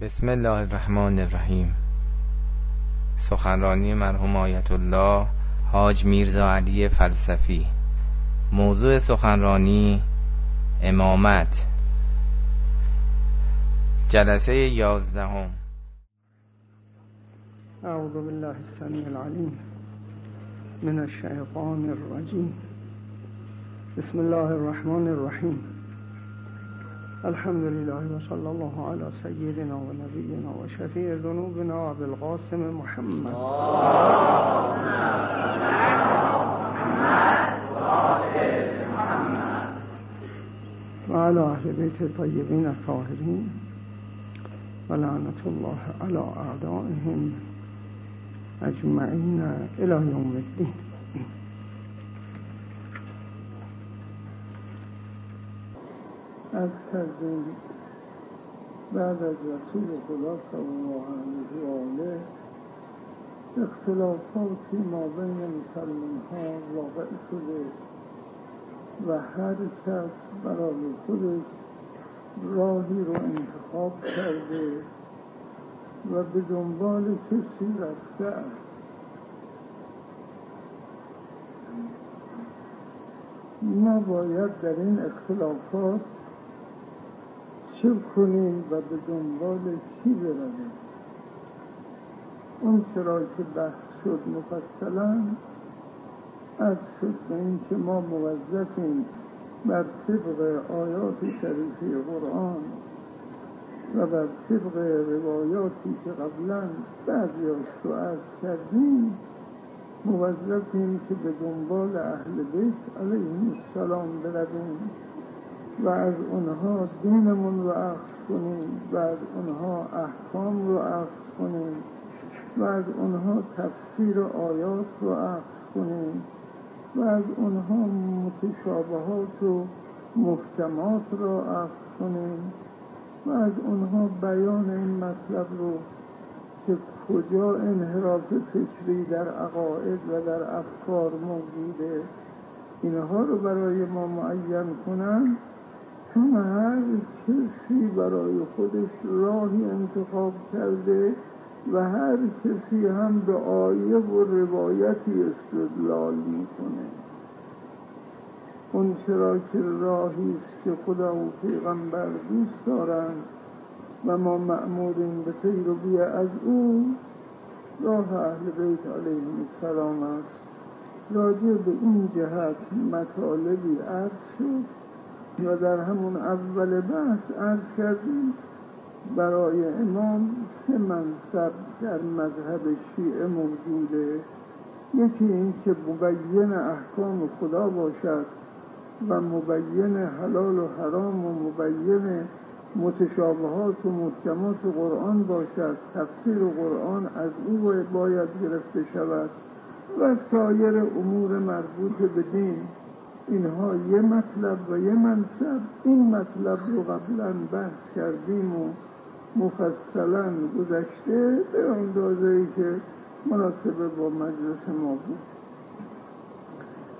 بسم الله الرحمن الرحیم. سخنرانی مرحوم آیت الله حاج میرزا علی فلسفی. موضوع سخنرانی امامت. جلسه یازدهم. اعوذ بالله السمیع العلیم من الشیطان الرجیم. بسم الله الرحمن الرحیم. الحمد لله و صلی الله علی سیدنا و نبینا و شفیع ذنوبنا ابو القاسم محمد و علی اهل بیت طیبین الطاهرین و لعنت الله علی اعدائهم اجمعین الى یوم الدین از کردیم بعد از رسول خدا صلی الله علیه و آله اختلافاتی ما بین مسلمان ها واقع شده و هر کس برای خودش راهی رو انتخاب کرده و به دنبال کسی رفته است. ما باید در این اختلافات چه کنیم و به دنبال کی برویم؟ اون چرا که بحث شد مفصلا از شد به اینکه ما موظفیم بر طبق آیات شریفه قرآن و بر طبق روایاتی که قبلا بعضیاش رو عرض کردیم موظفیم که به دنبال اهل بیت علیهم السلام برویم. و از اونها دینمون رو اخذ کنیم و از اونها احکام رو اخذ کنیم و از اونها تفسیر آیات رو اخذ کنیم و از اونها متشابهات و محکمات رو اخذ کنیم و از اونها بیان این مطلب رو که کجا انحراف فکری در عقاید و در افکار موجوده. اینها رو برای ما معین کنن. چون هر کسی برای خودش راهی انتخاب کرده و هر کسی هم به آیه و روایتی استدلال می‌کنه. اون چرا که راهی است که خدا و پیغمبر دوست دارند و ما مأموریم به پیروی از او راه اهل بیت علیهم السلام است. راجع به این جهت مطالبی عرض شد. و در همون اول بحث عرض کردیم برای امام سه منصب در مذهب شیعه موجوده. یکی این که مبین احکام خدا باشد و مبین حلال و حرام و مبین متشابهات و محکمات قرآن باشد تفسیر قرآن از او باید گرفته شود و سایر امور مربوط به دین. اینها یه مطلب و یه منصب. این مطلب رو قبلا بحث کردیم و مفصلا گذشته به اندازه ای که مناسبه با مجلس ما بود.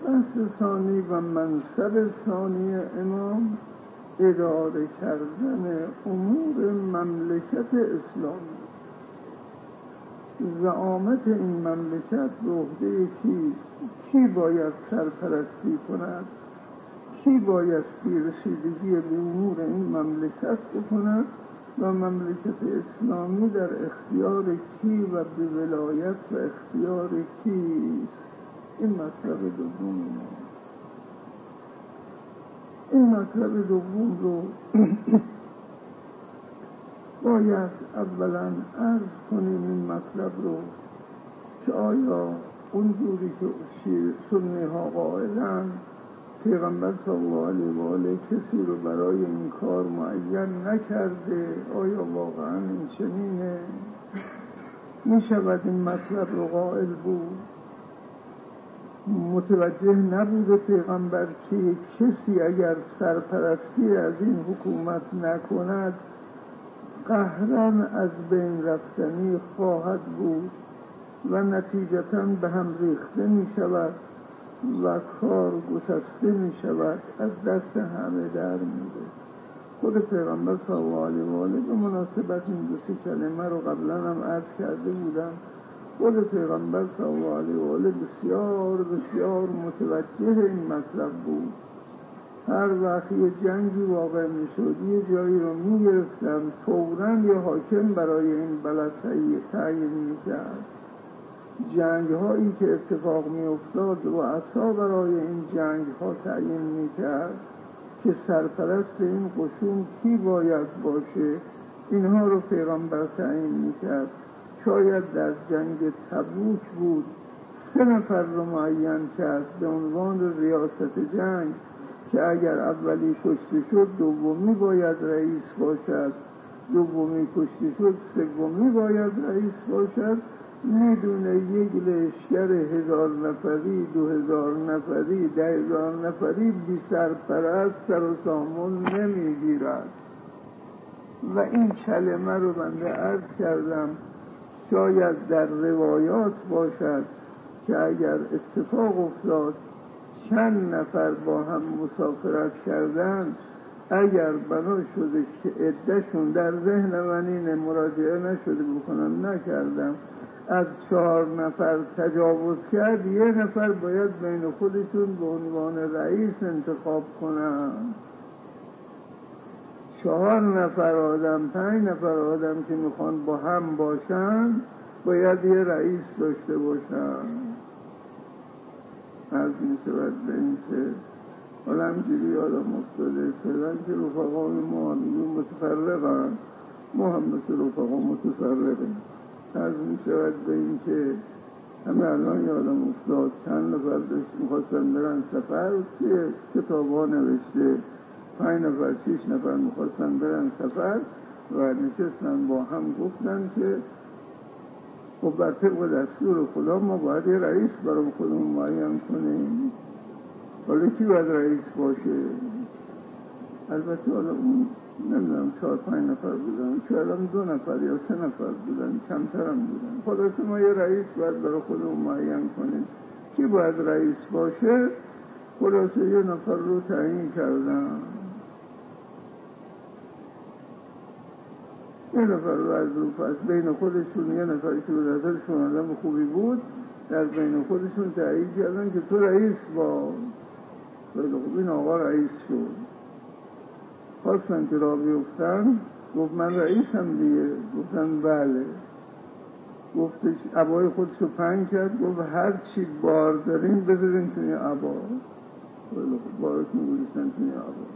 بحث ثانی و منصب ثانی امام اداره کردن امور مملکت اسلامی. زعامت این مملکت به عهده کی؟ کی باید سرپرستی کند؟ کی بایستی رسیدگی به امور این مملکت بکند؟ و مملکت اسلامی در اختیار کی و به ولایت و اختیار کیست؟ این مطلب دوم این مطلب دوم رو باید اولا عرض کنیم این مطلب رو که آیا اونجوری که سنی ها قائلن پیغمبر صلی الله علیه و آله کسی رو برای این کار معین نکرده؟ آیا واقعا این چنینه؟ می شود این مطلب رو قائل بود؟ متوجه نبوده پیغمبر که کسی اگر سرپرستی از این حکومت نکند قهرن از بین رفتنی خواهد بود و نتیجتا به هم ریخته می شود و کار گسسته می شود. از دست همه در میده خود پیغمبر صلی الله علیه و آله به مناسبت این دو سه کلمه رو قبلا هم عرض کرده بودم خود پیغمبر صلی الله علیه و آله بسیار بسیار متوجه این مطلب بود. هر وقت یه جنگی واقع می‌شد یه جایی رو می‌گرفتن فورا یه حاکم برای این بلد تعیین می‌کرد. جنگ هایی که اتفاق می افتاد و اصا برای این جنگ ها تعیین می کرد که سرپرست این قشون کی باید باشه اینها رو پیغمبر تعیین می کرد شاید در جنگ تبوک بود سه نفر رو معین کرد به عنوان ریاست جنگ. که اگر اولی کشته شد دومی باید رئیس باشد. دومی کشته شد سومی باید رئیس باشد. می‌دونه یک لشکر هزار نفری دو هزار نفری ده هزار نفری بی سرپرست سر و سامون نمی‌گیرد و این کلمه رو بنده عرض کردم شاید در روایات باشد که اگر اتفاق افتاد چند نفر با هم مسافرت کردن اگر بنا شدش که عدهشون در ذهن من این مراجعه نشده بکنم نکردم. از چهار نفر تجاوز کرد یه نفر باید بین خودشون به عنوان رئیس انتخاب کنن. چهار نفر آدم پنج نفر آدم که می‌خوان با هم باشن باید یه رئیس داشته باشن. از می شود به این که حالا همجوری آدم افتاده. فعلا که رفقای ما میگون متفرقن. ما هم مثل رفقا متفرقیم. از می شود به این که همه الان یادم افتاد. چند نفر داشت می‌خواستن برن سفر. که کتاب ها نوشته پنج نفر شیش نفر می‌خواستن برن سفر و نشستن با هم گفتن که خب بر طبق دستور خدا ما باید یه رئیس برای خودمون معین کنیم. حالا کی باید رئیس باشه؟ البته حالا اون نمی‌دونم چهار پنج نفر بودن شاید دو نفر یا سه نفر بودن هم بودن. خلاصه ما یه رئیس باید برای خودمون معین کنیم. کی باید رئیس باشه؟ خلاصه یه نفر رو تعیین کردن. یه نفر رو از رو پس بین خودشون یه نفر که به نظرشون آدم خوبی بود در بین خودشون تعیین کردن که تو رئیس با خیلی خوب این آقا رئیس شد. خواستن که را بیفتن گفت من رئیسم دیگه. گفتن بله. گفتش عبای خودش رو پنگ کرد گفت هر چی بار دارین بذارین توی عبا. خیلی خوب بارتون گذاشتن توی عبا.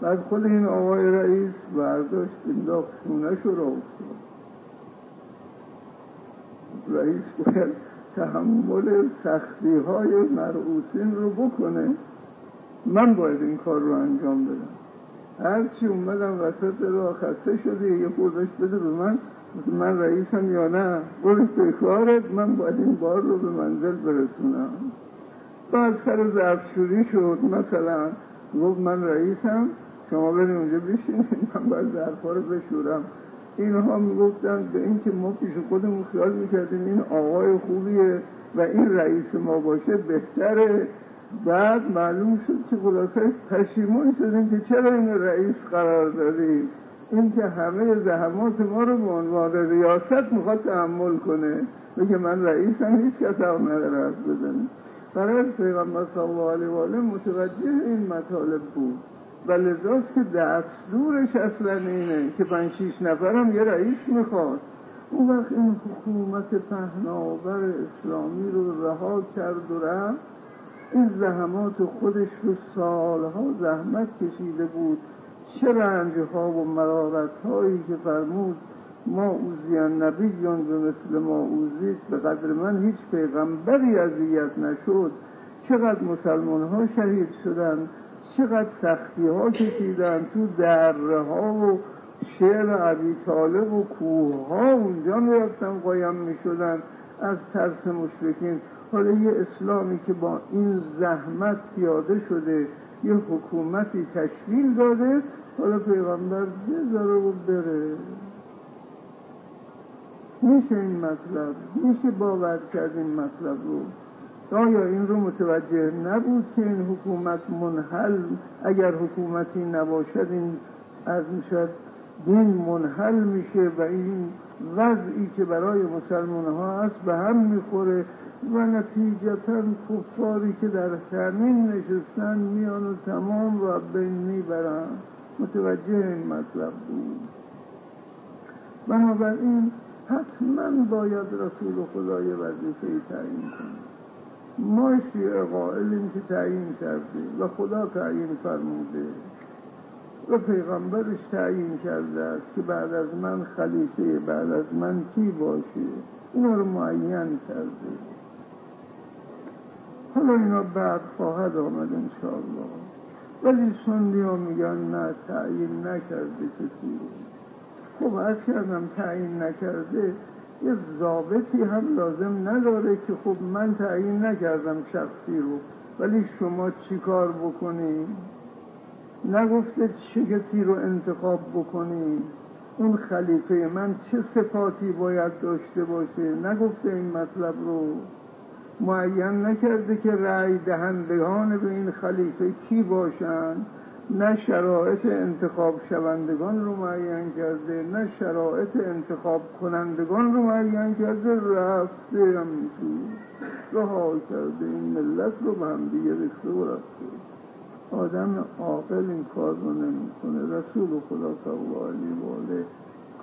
بعد خود این آقای رئیس برداشت انداخت شونش رو افتاد. رئیس باید تحمل سختی های مرعوسین رو بکنه. من باید این کار رو انجام بدم. هرچی اومدم وسط رو خسته شده یه خوردش بده به من. من رئیسم یا نه؟ برو به کارت من باید این بار رو به منزل برسونم. بعد سر ظرفشوری شد. مثلا گفت من رئیسم. شما بریم اونجا بشینید من باید ظرفا رو بشورم. اینها می‌گفتن به اینکه ما پیش خودمون خیال می‌کردیم این آقای خوبیه و این رئیس ما باشه بهتره. بعد معلوم شد که خلاصه پشیمون شدیم که چرا این رئیس قرار دادیم این که همه زحمات ما رو به عنوان ریاست می‌خواد تحمل کنه. بگه من رئیسم هیچ کس هم نداره حرف بزنه. برای پیغمبر صلی الله علیه و آله متوجه این مطالب بود. و لذاست که دستورش اصلا اینه که پنج شیش نفرم یه رئیس می‌خواد. اون وقت این حکومت پهناور اسلامی رو رها کرد و رفت. این زحمات خودش رو سالها زحمت کشیده بود. چه رنجها و مرارت هایی که فرمود ما اوزیان نبیون به مثل ما اوزید به قدر من هیچ پیغمبری اذیت نشد. چقدر مسلمان ها شهید شدن چقدر سختی ها کشیدن تو دره ها و شعر عبی طالب و کوه ها اونجا می‌رفتن قایم می شدن از ترس مشرکین. حالا یه اسلامی که با این زحمت پیاده شده یه حکومتی تشکیل داده حالا پیغمبر بذاره و بره. میشه این مطلب؟ میشه باور کرد این مطلب رو؟ آیا این رو متوجه نبود که این حکومت منحل اگر حکومتی نباشد این از می‌شد؟ دین منحل میشه و این وضعی که برای مسلمان ها هست به هم می‌خوره و نتیجتا کفاری که در همین نشستن میان و تمام و بین می‌برن. متوجه این مطلب بود. بنابراین حتما باید رسول خدای وظیفه تعیین کنیم ما شیعه قائلیم که تعیین کرده و خدا تعیین فرموده. و پیغمبرش تعیین کرده است که بعد از من خلیفه بعد از من کی باشه؟ اینا رو معین کرده. حالا اینا بعد خواهد آمد انشاءالله. ولی سندی ها میگن نه تعیین نکرده کسی. خب از کردم تعیین نکرده یه ضابطی هم لازم نداره که خب من تعیین نکردم شخصی رو. ولی شما چی کار بکنید نگفته چه کسی رو انتخاب بکنید اون خلیفه من چه صفاتی باید داشته باشه؟ نگفته این مطلب رو. معین نکرده که رأی دهندگان به این خلیفه کی باشن؟ نه شرایط انتخاب شوندگان رو معین کرده نه شرایط انتخاب کنندگان رو معین کرده رفته هم رها کرده این ملت رو به هم دیگه و رفته. آدم عاقل این کار رو نمی‌کنه. رسول خدا صلی الله علیه و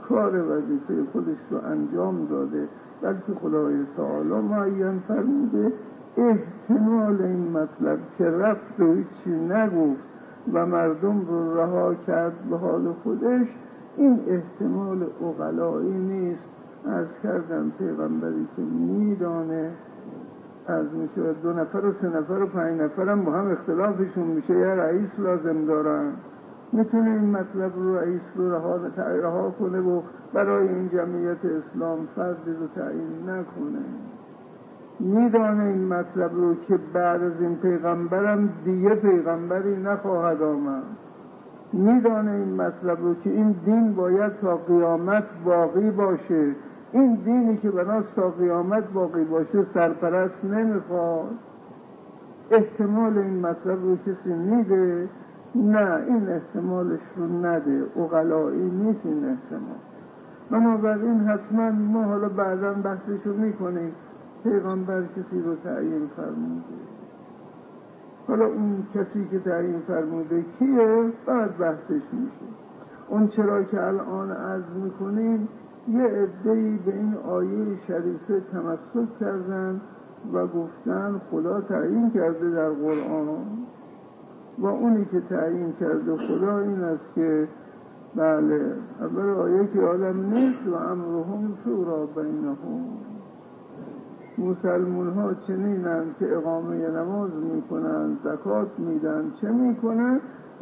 کار وظیفه خودش رو انجام داده. بلکه خدای تعالی معین فرموده احتمال این مطلب که رفت و هیچی نگفت و مردم رو رها کرد به حال خودش. این احتمال اقلایی نیست. از کردن پیغمبری که میدانه از میشه دو نفر و سه نفر و پنج نفر هم با هم اختلافشون میشه. یه رئیس لازم دارن. می‌تونه این مطلب رو رئیس رو رها, رها کنه و برای این جمعیت اسلام فردی رو تعیین نکنه. میدانه این مطلب رو که بعد از این پیغمبرم دیگه پیغمبری نخواهد آمد. میدانه این مطلب رو که این دین باید تا قیامت باقی باشه. این دینی که بناس تا قیامت باقی باشه سرپرست نمی‌خواد. احتمال این مطلب رو کسی میده؟ نه این احتمالش رو نده. اقلایی نیست این احتمال. بنابراین حتما ما حالا بعدا بحثش رو می‌کنیم. پیغمبر کسی رو تعیین فرموده؟ حالا اون کسی که تعیین فرموده کیه؟ بعد بحثش میشه. اون چرا که الان عرض می‌کنیم یه عده‌ای به این آیه شریفه تمسک کردن و گفتن خدا تعیین کرده در قرآن. و اونی که تعیین کرده خدا این است که بله اول آیه که عالم نیست و امرهم شورا بینهم. مسلمون ها چنینن که اقامه نماز می‌کنن زکات میدن چه می‌کنن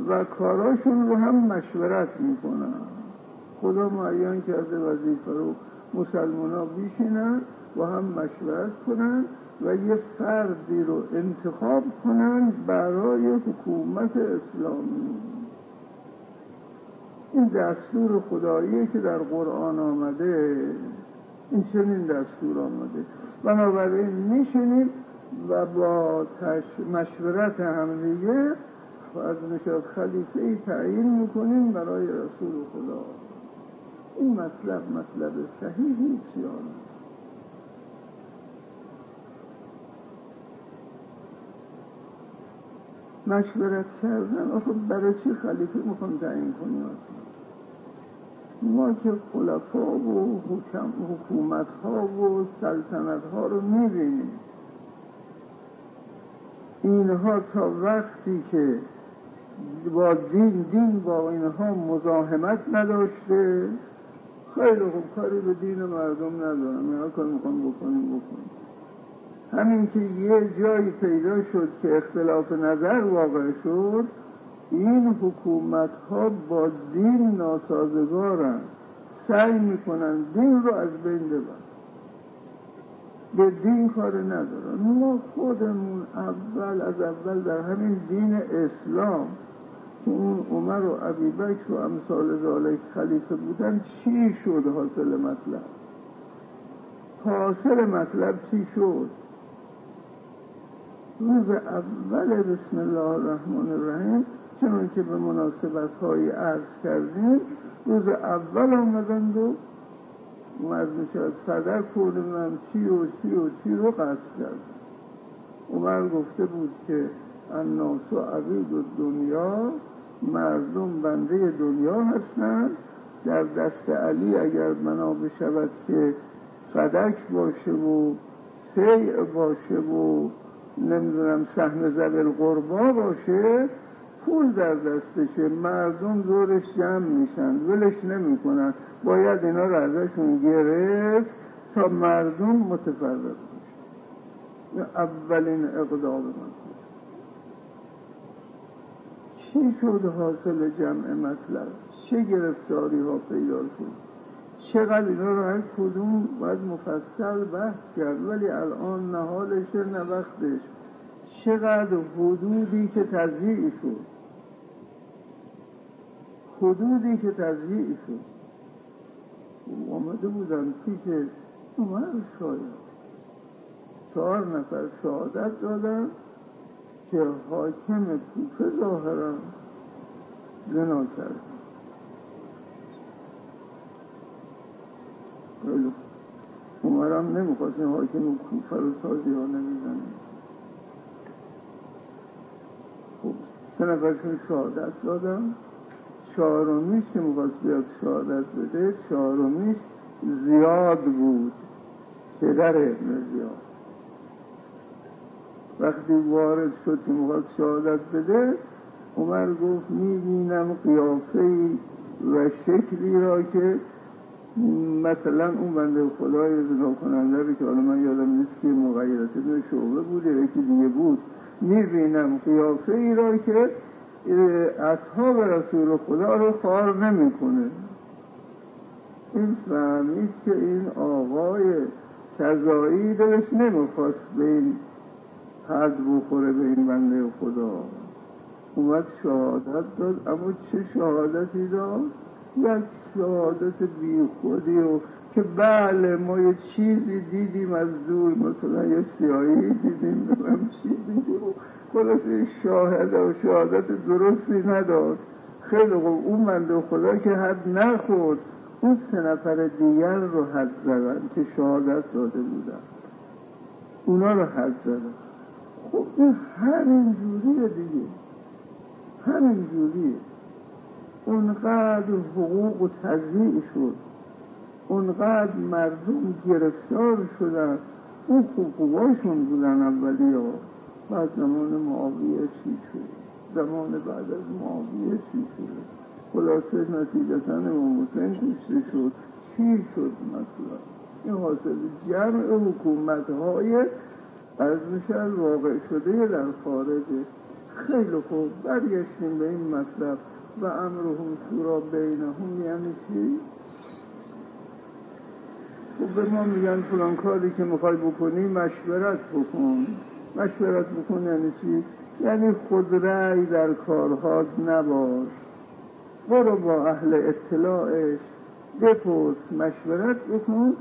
و کاراشون رو هم مشورت می‌کنن خدا معین کرده وظیفه رو مسلمان ها بیشینن و هم مشورت کنن و یه فردی رو انتخاب کنن برای حکومت اسلامی. این دستور خداییه که در قرآن آمده. این چنین دستور آمده. بنابراین میشینیم و با مشورت هم دیگه از نشاد خلیفه ای تعیین می‌کنیم برای رسول خدا. این مطلب مطلب صحیحی سیانه مشورت کردن آخه برای چی خلیفه می‌خوام تعیین کنیم ما که خلفا و حکومت ها و سلطنت ها رو می‌بینیم. اینها تا وقتی که با دین دین با اینها مزاحمت نداشته خیلی خوب کاری به دین مردم ندارم اینها کار می‌خوام بکنیم بکنیم همین که یه جایی پیدا شد که اختلاف نظر واقع شد این حکومت ها با دین ناسازگارن. سعی می‌کنن دین رو از بین ببرن. به دین کار ندارن. ما خودمون اول از اول در همین دین اسلام که اون عمر و عبیبک و امثال ذالک خلیفه بودن چی شد حاصل مطلب؟ حاصل مطلب چی شد؟ روز اول بسم الله الرحمن الرحیم چون که به مناسبت هایی عرض کردیم روز اول آمدند و اومد می‌شد صدر کول من چی و چی و چی رو قصد کرد عمر گفته بود که الناس و عبید و دنیا مردم بنده دنیا هستند. در دست علی اگر بنا بشود که فدک باشه و سیع باشه و نمی‌دونم سهم زبل قربا باشه پول در دستشه مردم دورش جمع میشن ولش نمی‌کنن. باید اینا رو ازشون گرفت تا مردم متفرق بشه اولین اقدام من. چی شد حاصل جمع مطلب؟ چه گرفتاری ها پیدا شد؟ چقدر اینا رو هر کدوم باید مفصل بحث کرد ولی الان نه حالشه نه وقتش. چقدر حدودی که تضییع شد. حدودی که تضییع شد. آمده بودن پیش عمر شاید. چهار نفر شهادت دادن که حاکم کوفه ظاهرا زنا کرد. عمرم نمی‌خواست این حاکم کوفه رو تازی ها نمی‌زنه. خب سه نفرشون شهادت دادن. چهارمیش که می‌خواست بیاد شهادت بده چهارمیش زیاد بود. پدر ابن زیاد. وقتی وارد شد که می‌خواست شهادت بده عمر گفت می‌بینم قیافه و شکلی را که مثلا اون بنده خدای زنا کننده که حالا من یادم نیست که مغیرت شعبه بوده یکی دیگه بود. می‌بینم قیافه ای را که اصحاب رسول خدا رو خار نمی‌کنه. این فهمید که این آقای کذایی دلش نمی‌خواست به این حد بخوره به این بنده خدا. اومد شهادت داد اما چه شهادتی داد؟ یک شهادت بی خودی و که بله ما یه چیزی دیدیم از دور مثلا یه سیاهی دیدیم بگم چی دیدیم. خلاص شاهد و شهادت درستی نداد. خیلی خوب. اون منده خدا که حد نخورد اون سه نفر دیگر رو حد زدن که شهادت داده بودن. اونا رو حد زدن. خب این همین جوریه دیگه. همین جوریه اونقدر حقوق و تضییع شد. اونقدر مردم گرفتار شدن. اون حقوقاشون بودن اولی ها بعد زمان معاویه چی شد؟ زمان بعد از معاویه چی شد؟ خلاصه نتیجتا امام حسین کشته شد؟ چی شد مثلا؟ این حاصل جمع حکومت های از میشن واقع شده در خارجه خیلی خوب. برگشتیم به این مطلب و امرهم شورا بینهم یعنی چی؟ خب به ما میگن فلان کاری که می‌خوای بکنی مشورت بکن. مشورت بکن یعنی چی؟ یعنی خود رأی در کارهات نباش. برو با اهل اطلاعش بپرس مشورت بکن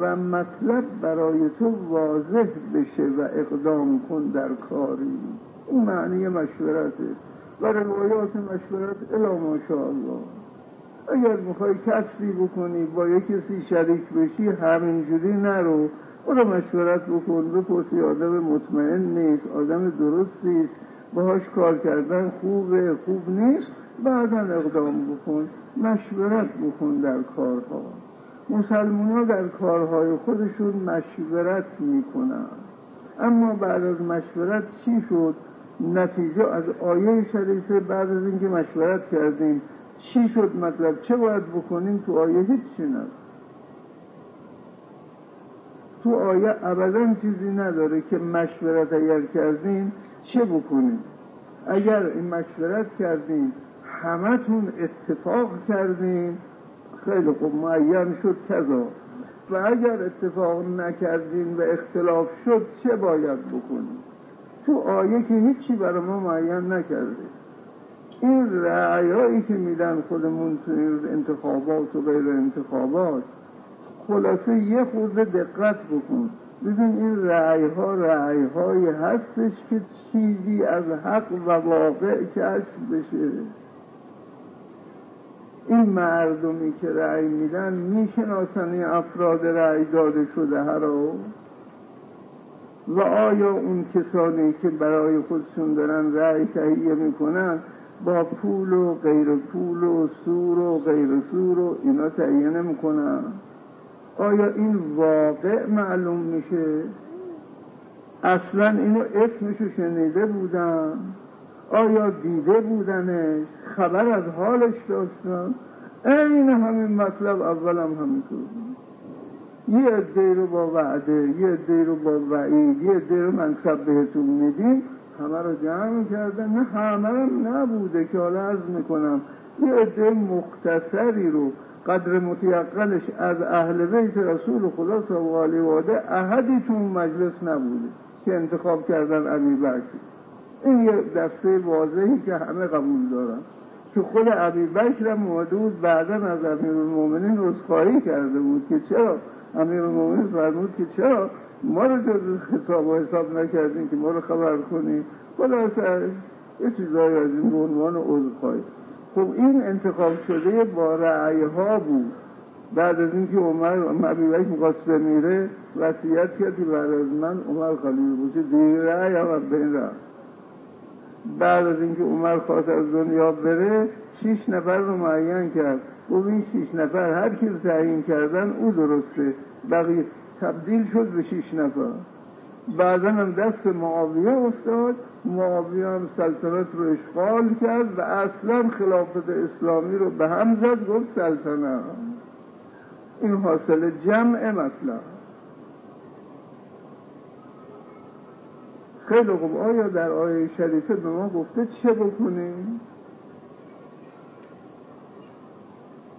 و مطلب برای تو واضح بشه و اقدام کن در کاری. این معنی مشورته و روایات مشورت الا ماشاءالله. اگر می‌خوای کسبی بکنی با یک کسی شریک بشی همینجوری نرو. برو مشورت بکن بپرسی آدم مطمئن نیست آدم درستی است باهاش کار کردن خوبه خوب نیست بعدا اقدام بکن مشورت بکن در کارها. مسلمان ها در کارهای خودشون مشورت می‌کنن. اما بعد از مشورت چی شد؟ نتیجه از آیه شریفه بعد از اینکه مشورت کردیم. چی شد مطلب؟ چه باید بکنیم؟ تو آیه هیچ چی تو آیه ابدا چیزی نداره که مشورت اگر کردین چه بکنیم اگر این مشورت کردین همتون اتفاق کردین خیلی خوب معین شد کذا. و اگر اتفاق نکردین و اختلاف شد چه باید بکنیم تو آیه که هیچی برای ما معین نکرده این رعیایی که میدن خودمون تو انتخابات و غیر انتخابات خلاصه یه خورده دقت بکن. ببین این رعی ها رعی های هستش که چیزی از حق و واقع کشف بشه. این مردمی که رأی میدن می‌شناسن افراد رأی داده شده رو و آیا اون کسانی که برای خودشون دارن رأی تهیه می‌کنن با پول و غیر پول و سور و غیر سور و اینا تهیه نمی‌کنن؟ آیا این واقع معلوم میشه؟ اصلا اینو اسمشو شنیده بودن آیا دیده بودنش؟ خبر از حالش داشتن این همین مطلب اولم همینطور یه عده رو با وعده یه عده رو با وعید یه عده رو منصب بهتون میدیم همه رو جمع کرده نه همه هم نبوده که حالا عرض می‌کنم. یه عده مختصری رو قدر متیقنش از اهل بیت رسول خدا صلی الله علیه و آله احدی تو مجلس نبوده که انتخاب کردن علی بکر. این یه دسته واضحی که همه قبول دارن. که خود عبی بکر مودود بعدا از امیر المومنین رسخایی کرده بود که چرا؟ امیر المومنین فرمود که چرا؟ ما رو جز حساب و حساب نکردیم که ما رو خبر کنیم خلاصه یه چیزایی از این عنوان عذرخواهی. خب این انتخاب شده با رعیه ها بود. بعد از اینکه عمر عبی می‌خواست بمیره وصیت کرد که بعد از من عمر خلیل باشه دیگه رعی هم بین رفت. بعد از اینکه عمر خواست از دنیا بره شیش نفر رو معین کرد. و این شیش نفر هر کی رو تعیین کردن او درسته. بقیه تبدیل شد به شیش نفر. بعدا هم دست معاویه افتاد. معاویه هم سلطنت رو اشغال کرد و اصلا خلافت اسلامی رو به هم زد گفت سلطنت این حاصل جمع مطلب. خیلی خوب. آیا در آیه شریفه به ما گفته چه بکنیم؟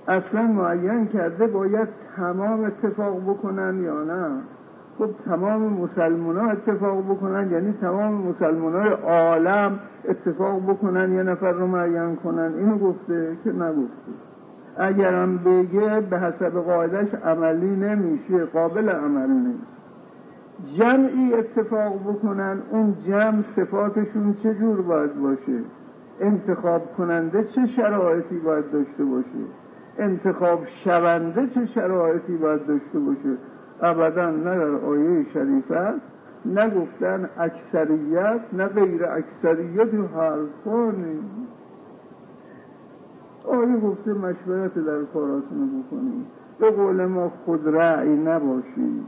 اصلا معین کرده باید تمام اتفاق بکنن یا نه؟ خب تمام مسلمان ها اتفاق بکنن یعنی تمام مسلمان های عالم اتفاق بکنن یه نفر رو معین کنن. اینو گفته که نگفته. اگرم بگه به حسب قاعدش عملی نمیشه قابل عمل نیست جمعی اتفاق بکنن اون جمع صفاتشون چه جور باید باشه؟ انتخاب کننده چه شرایطی باید داشته باشه؟ انتخاب شونده چه شرایطی باید داشته باشه؟ ابدا نه در آیه شریف است نگفتن اکثریت نه غیر اکثریت و حرفانی. آیه گفته مشورت در کاراتون بکنید. به قول ما خود رأی نباشید.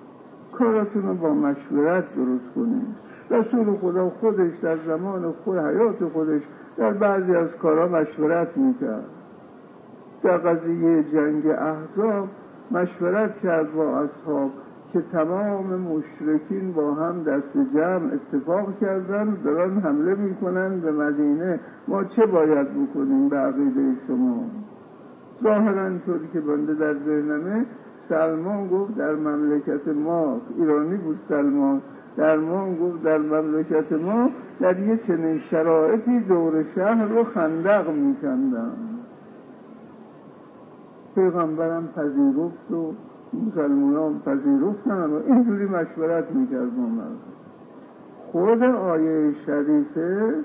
کاراتون رو با مشورت درست کنید. رسول خدا خودش در زمان خود حیات خودش در بعضی از کارا مشورت می‌کرد. در قضیه جنگ احزاب مشورت کرد با اصحاب که تمام مشرکین با هم دست جمع اتفاق کردن دارن حمله می‌کنن به مدینه. ما چه باید بکنیم به عقیده شما؟ ظاهرا طوری که بنده در ذهنمه سلمان گفت در مملکت ما ایرانی بود سلمان. در ما گفت در مملکت ما در یه چنین شرایطی دور شهر رو خندق میکندم. پیغمبرم پذیرفت و مسلمان پذیرفتن و اینجوری مشورت می‌کرد با خود آیه شریفه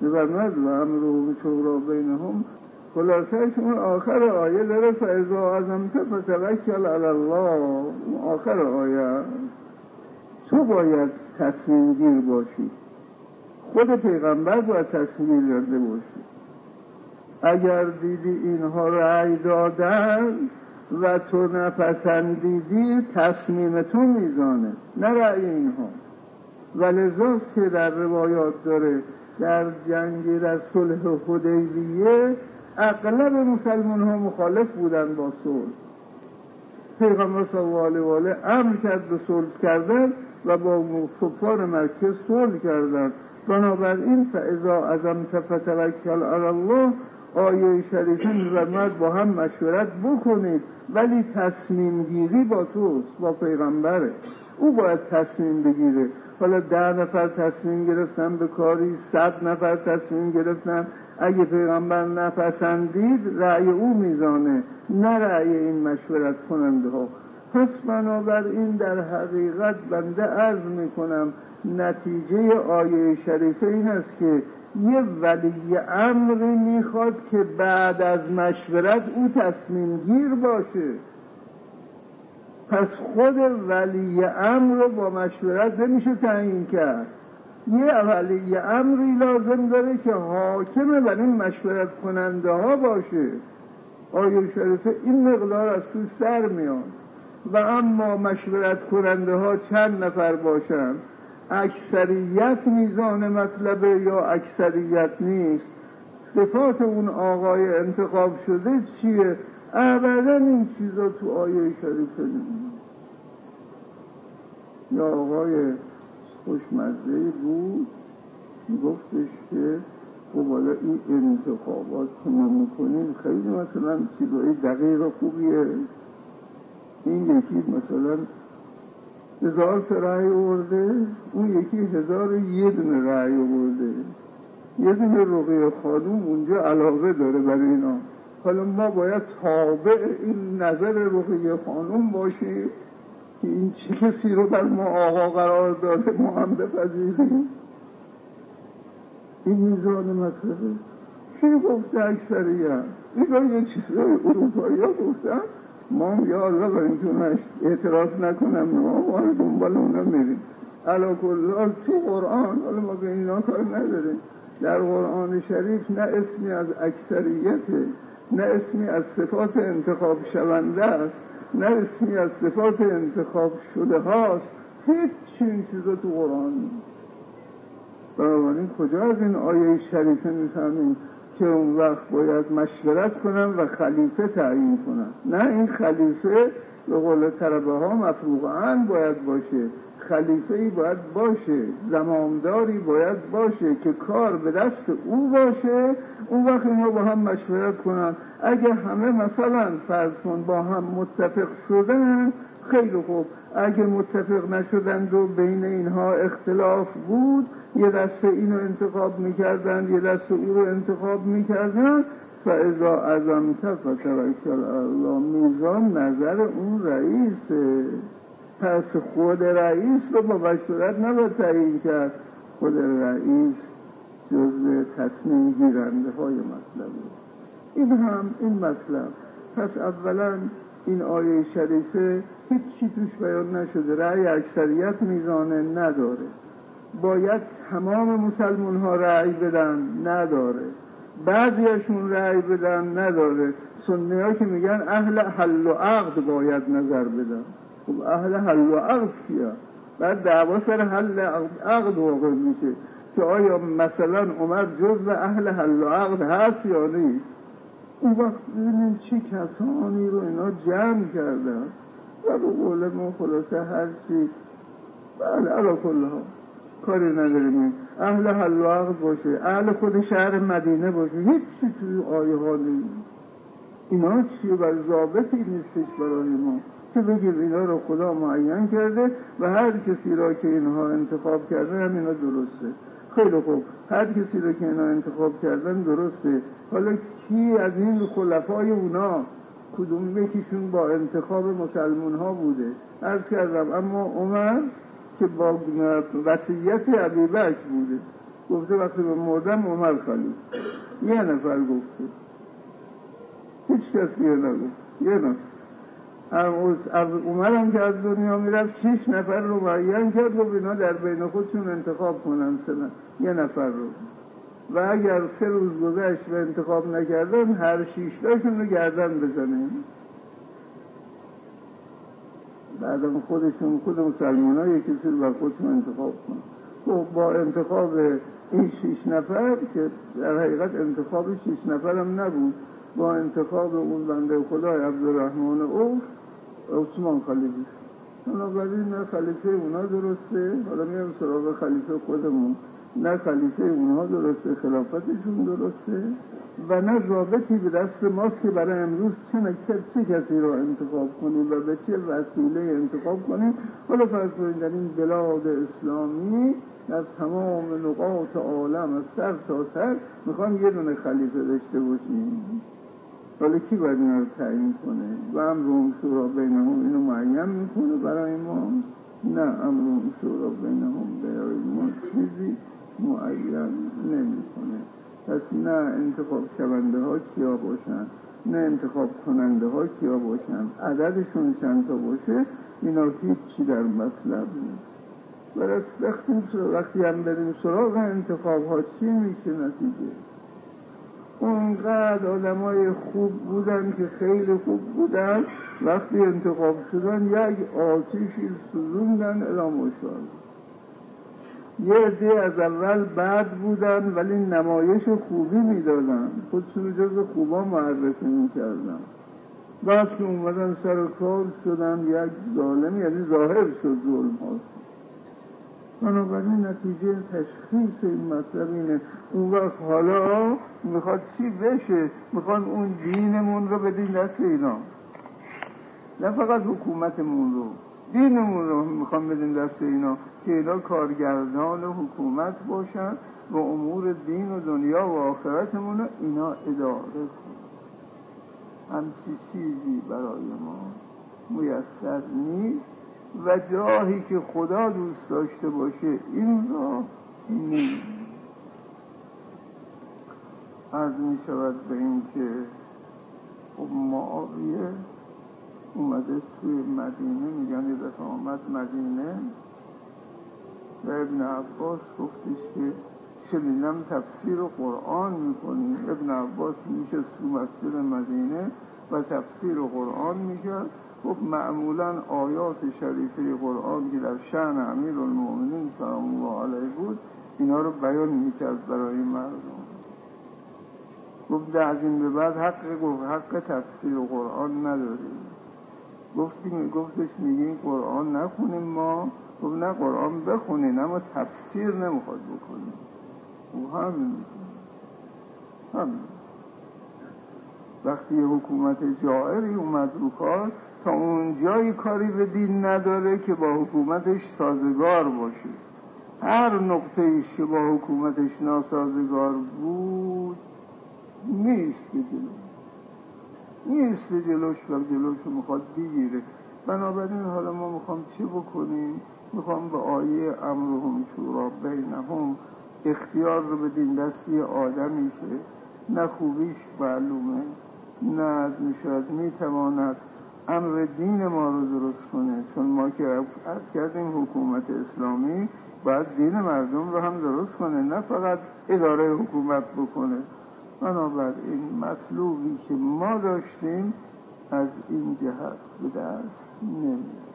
میفرماد و امرو شورا بینهم. خلاصه شما آخر آیه داره فعضا ازم فتوکل الله. آخر آیه تو باید تصمیم گیر باشی. خود پیغمبر باید تصمیم گرده باشی. اگر دیدی اینها رأی دادن و تو نپسندیدی تصمیم تو میزانه نه رأی اینها. و لذاست که در روایات داره در جنگ در صلح حدیبیه اغلب مسلمان ها مخالف بودن با صلح. پیغمبر صلی الله علیه و امر کرد به صلح کردن و با کفار مکه صلح کردن. بنابراین فاذا ازم فتوکل علی الله آیه شریفه میفرماد با هم مشورت بکنید ولی تصمیم گیری با توست با پیغمبره. او باید تصمیم بگیره. حالا ده نفر تصمیم گرفتن به کاری صد نفر تصمیم گرفتن. اگه پیغمبر نپسندید رأی او میزانه نه رأی این مشورت کننده ها پس بنابراین در حقیقت بنده عرض می‌کنم نتیجه آیه شریفه این است که یه ولی امری می‌خواد که بعد از مشورت او تصمیم گیر باشه. پس خود ولی امر رو با مشورت نمیشه تعیین کرد. یه ولی امری لازم داره که حاکم بر این مشورت کننده ها باشه. آیه شریفه این مقدار از تو سر میاد. و اما مشورت کننده ها چند نفر باشن؟ اکثریت میزان مطلبه یا اکثریت نیست؟ صفات اون آقای انتخاب شده چیه؟ ابدا این چیزا تو آیه شریفه نیست. یا آقای خوشمزه بود گفتش که خب حالا این انتخابات که ما می‌کنیم خیلی مثلا چیزای دقیق خوبیه. این یکی مثلا هزار تا رأی آورده اون یکی هزار یه دونه رأی آورده. یه دونه رقیه خانوم اونجا علاقه داره برای اینا. حالا ما باید تابع این نظر رقیه خانوم باشیم که این چه کسی رو بر ما آقا قرار داده ما هم بپذیریم. این میزان مطلبه. چی گفته اکثریت؟ اینا یه چیزای اروپایی ها گفتن. ما یا الله برای اینکه اعتراض نکنم ما ما دنبال اونا میریم. علا کلال تو قرآن حالا ما به اینا کار نداریم. در قرآن شریف نه اسمی از اکثریته نه اسمی از صفات انتخاب شونده است نه اسمی از صفات انتخاب شده هاست. هیچ این چیزا تو قرآن نیست. بنابراین کجا از این آیه شریفه می‌فهمیم؟ که اون وقت باید مشورت کنن و خلیفه تعیین کنن نه این خلیفه به قول طربه ها مفروغان باید باشه. خلیفه ای باید باشه. زمامداری باید باشه که کار به دست او باشه. اون وقت اینا با هم مشورت کنن. اگه همه مثلا فرض کن با هم متفق شدن خیلی خوب. اگه متفق نشدند و بین اینها اختلاف بود. یه دسته اینو انتخاب می‌کردن یه دسته او رو انتخاب می‌کردن. فاذا ازمت فتوکل الله میزان نظر اون رئیسه پس خود رئیس رو با مشورت نباید تعیین کرد. خود رئیس جزء تصمیم گیرنده های مطلبه این هم این مطلب. پس اولا این آیه شریفه هیچی توش بیان نشده. رأی اکثریت میزانه نداره. باید تمام مسلمون ها رأی بدن نداره. بعضیشون رأی بدن نداره. سنی ها که میگن اهل حل و عقد باید نظر بدن. خب اهل حل و عقد کیا بعد دعوا سر حل عقد واقع میشه که آیا مثلا عمر جز اهل حل و عقد هست یا نیست؟ اون وقت ببینیم چه کسانی رو اینا جمع کردن. و به قول ما خلاصه هر چی. بله علا ها کاری نداریم. اهل حل و عقد باشه اهل خود شهر مدینه باشه. هیچی توی آیه ها اینا چیه بر ضابطی نیستش برای ما. که بگیم اینا رو خدا معین کرده و هر کسی را که اینها انتخاب کرده هم اینا درسته. خیلی خوب. هر کسی رو که اینا انتخاب کردن درسته. حالا کی از این خلفای اونا کدوم یکیشون با انتخاب مسلمون ها بوده؟ ارز کردم اما عمر که با وسیعت عبیبک بوده گفته وقتی به مردم عمر خالی. یه نفر گفته. هیچ کس یه نگفت. یه نفر. عمر هم که از دنیا می‌رفت شیش نفر رو معین کرد و اینا در بین خودشون انتخاب کنن سنه. یه نفر رو. و اگر سه روز گذشت و انتخاب نکردن هر شیشتاشون رو گردن بزنیم. بعدم خودشون خود مسلمان ها یکی کسی رو خودشون انتخاب کنن. خب با انتخاب این شیش نفر که در حقیقت انتخاب شیش نفر هم نبود با انتخاب اون بنده خدای عبدالرحمن اوف عثمان خلیفه. بنابراین خلیفه اونا درسته. حالا میام سراغ خلیفه خودمون. نه خلیفه اونها درسته خلافتشون درسته و نه ضابطی به دست ماست که برای امروز چه, چه کسی رو انتخاب کنیم و به چه وسیله انتخاب کنیم. حالا فرض کنید در این بلاد اسلامی در تمام نقاط عالم از سر تا سر می‌خوام یه دونه خلیفه داشته باشیم. حالا کی باید اینا رو تعیین کنه؟ و هم روم شورا بینهم اینو معین می‌کنه برای ما؟ نه امرون شورا بینهم برای ما چیزی معین نمی‌کنه. پس نه انتخاب شونده ها کیا باشن نه انتخاب کننده ها کیا باشن. عددشون چند تا باشه اینا هیچی در مطلب نیست. برای وقتی هم بریم سراغ انتخاب ها چی میشه نتیجه؟ اونقدر آدم های خوب بودن که خیلی خوب بودن وقتی انتخاب شدن یک آتیشی سوزوندن الاموشان یه عده از اول بد بودن ولی نمایش خوبی می‌دادن. خودشون جز خوبا معرفی می‌کردن. بعد که اومدن سر کار شدن یک ظالم یعنی ظاهر شد ظلم ها بنابراین نتیجه تشخیص این مطلب اینه. اون وقت حالا می‌خواد چی بشه؟ می‌خوان اون دینمون رو بدین دست اینا. نه فقط حکومتمون رو دینمون رو می‌خوان بدین دست اینا. که اینا کارگردان حکومت باشن و امور دین و دنیا و آخرتمون اینا اداره کن همچی چیزی برای ما میسر نیست و جاهی که خدا دوست داشته باشه این را نیم از می شود به این که خب معاویه اومده توی مدینه میگن یه دفعه آمد مدینه. و ابن عباس گفتش که شنیدم تفسیر قرآن می‌کنی. ابن عباس میشه تو مسجد مدینه و تفسیر قرآن می‌کرد خب معمولا آیات شریفه قرآن که در شعن امیر المؤمنین سلام الله علیه بود اینا رو بیان می‌کرد برای مردم. گفت از این به بعد حق گفت حق تفسیر قرآن نداریم. گفتیم گفتش میگین قرآن نخونیم ما. گفت نه قرآن بخونین اما تفسیر نمی‌خواد بکنیم او همین. همین. وقتی حکومت جائری اومد رو کار تا اونجایی کاری به دین نداره که با حکومتش سازگار باشه. هر نقطه ایش که با حکومتش ناسازگار بود نیست جلو. نیست جلوش و جلوش رو می‌خواد بگیره. بنابراین حالا ما می‌خوام چه بکنیم؟ می‌خوام به آیه امرهم شورا بینهم اختیار رو بدین دستی آدمی که نه خوبیش معلومه نه از می‌شد می‌تواند امر دین ما رو درست کنه. چون ما که از کردیم حکومت اسلامی باید دین مردم رو هم درست کنه نه فقط اداره حکومت بکنه. بنابراین مطلوبی که ما داشتیم از این جهت به دست نمیاد.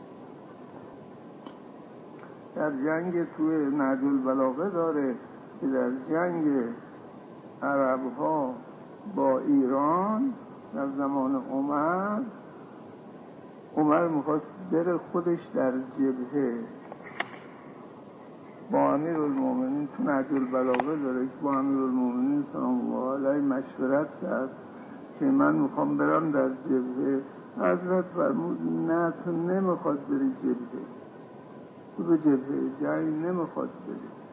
در جنگ توی نهج البلاغه داره که در جنگ عرب ها با ایران در زمان عمر عمر می‌خواست بره خودش در جبهه. با امیر المومنین تو نهج البلاغه داره. که با امیر المومنین سلام الله علیه مشورت کرد که من می‌خوام برم در جبهه. حضرت فرمود نه تو نمی‌خواد بری جبهه. تو به جبهه جنگ نمی‌خواد بری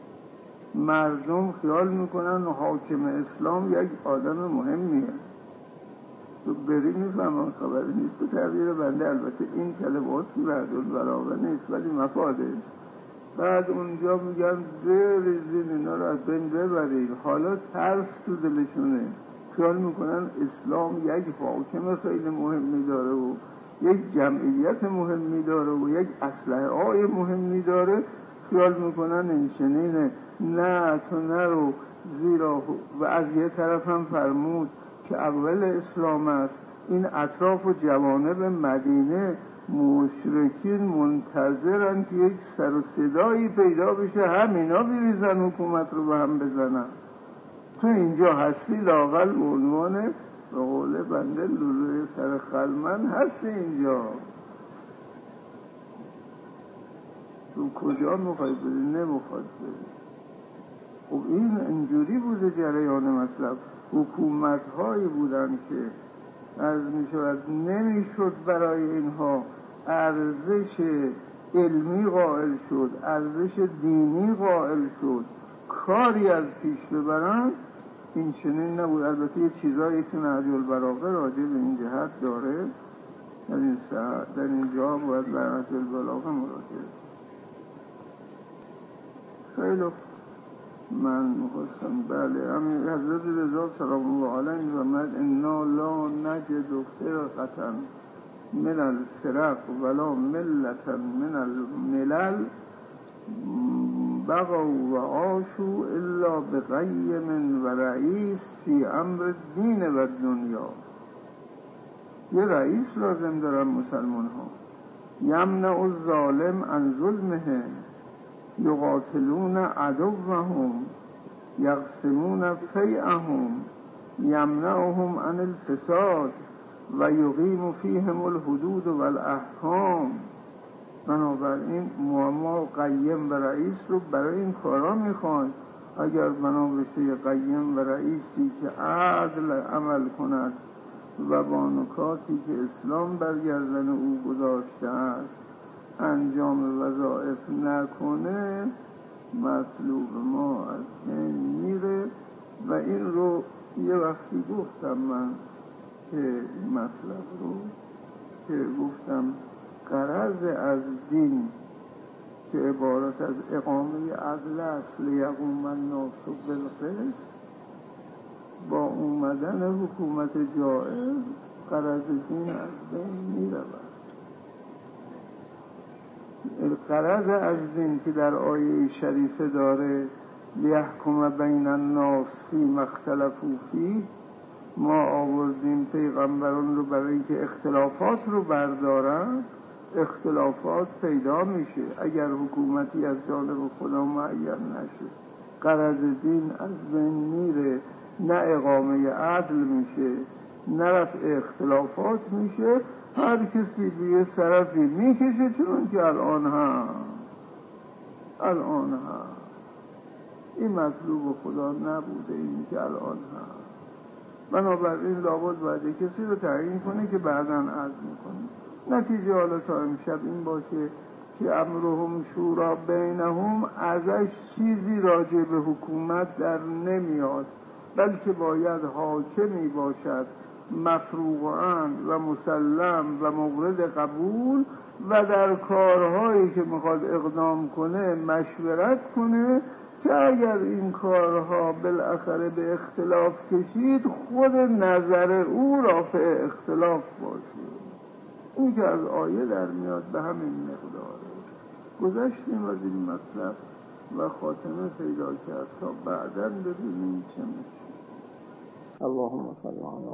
مردم خیال می‌کنن حاکم اسلام یک آدم مهمیه. تو بری می‌فهمم خبری نیست. به تعبیر بنده البته این کلمات تو بلاغه نیست ولی مفادش بعد اونجا میگن بریزین اینا رو از بین ببرید حالا ترس تو دلشونه. خیال می‌کنن اسلام یک حاکم خیلی مهمی داره و یک جمعیت مهمی داره و یک اسلحه های مهمی داره. خیال می‌کنن این چنینه. نه تو نرو زیرا. و از یه طرف هم فرمود که اول اسلام است. این اطراف و جوانب مدینه مشرکین منتظرن که یک سر و صدایی پیدا بشه. همینا بریزن حکومت رو به هم بزنن. تو اینجا هستی لاغل به عنوان به قول بنده لولوی سر خلمن هستی اینجا. تو کجا می‌خوای بری نمی‌خواد بری خب این اینجوری بوده جریان مطلب. حکومت هایی بودن که از می شود نمی‌شد برای اینها ارزش علمی قائل شد ارزش دینی قائل شد. کاری از پیش ببرن این چنین نبود. البته یه چیزایی که نهج البلاغه راجع به این جهت داره در این در اینجا باید لعنت البلاغه مراجعه خیلی من می‌خواستم بله همین حضرت رضا سلام الله علیه من انا لا نجد فرقتا من الفرق ولا ملتا من الملل بغوا و عاشو الا بقیم و رئیس فی امر دین و دنیا یه رئیس لازم دارن مسلمان ها یمنع الظالم عن ظلمه. یقاتلون عدوهم. یقسمون فیعهم. یمنعهم عن الفساد. و یقیم فیهم الحدود و الاحکام. بنابراین معما قیم و رئیس رو برای این کارا می‌خوان. اگر بنا بشه قیم و رئیسی که عدل عمل کند و با نکاتی که اسلام برگردن او گذاشته است انجام وظایف نکنه مطلوب ما از بین میره. و این رو یه وقتی گفتم من که مطلب رو که گفتم قرض از دین که عبارت از اقامه عدل است لیقوم الناس بالقسط با اومدن حکومت جائر قرض دین از بین می رود از دین که در آیه شریفه داره لیحکم بین الناس فی مختلفو فی ما آوردیم پیغمبران رو برای که اختلافات رو بردارن اختلافات پیدا میشه. اگر حکومتی از جانب خدا معین نشه قرض دین از بین میره نه اقامه عدل میشه نه رفع اختلافات میشه هر کسی به یه طرفی می‌کشه چون که الان هم. الان هم. این مطلوب خدا نبوده این که الان هم. بنابراین لابد باید کسی رو تعیین کنه که بعدا عرض می‌کنه نتیجه حالا تا امشب این باشه که امرهم شورا بینهم ازش چیزی راجع به حکومت در نمیاد بلکه باید حاکمی باشد مفروغا و مسلم و مورد قبول و در کارهایی که می‌خواد اقدام کنه مشورت کنه که اگر این کارها بالاخره به اختلاف کشید خود نظر او رافع اختلاف باشه این که از آیه در میاد به همین مقداره گذشتیم از این مطلب و خاتمه پیدا کرد تا بعدا ببینیم چه میشه. اللهم صل علی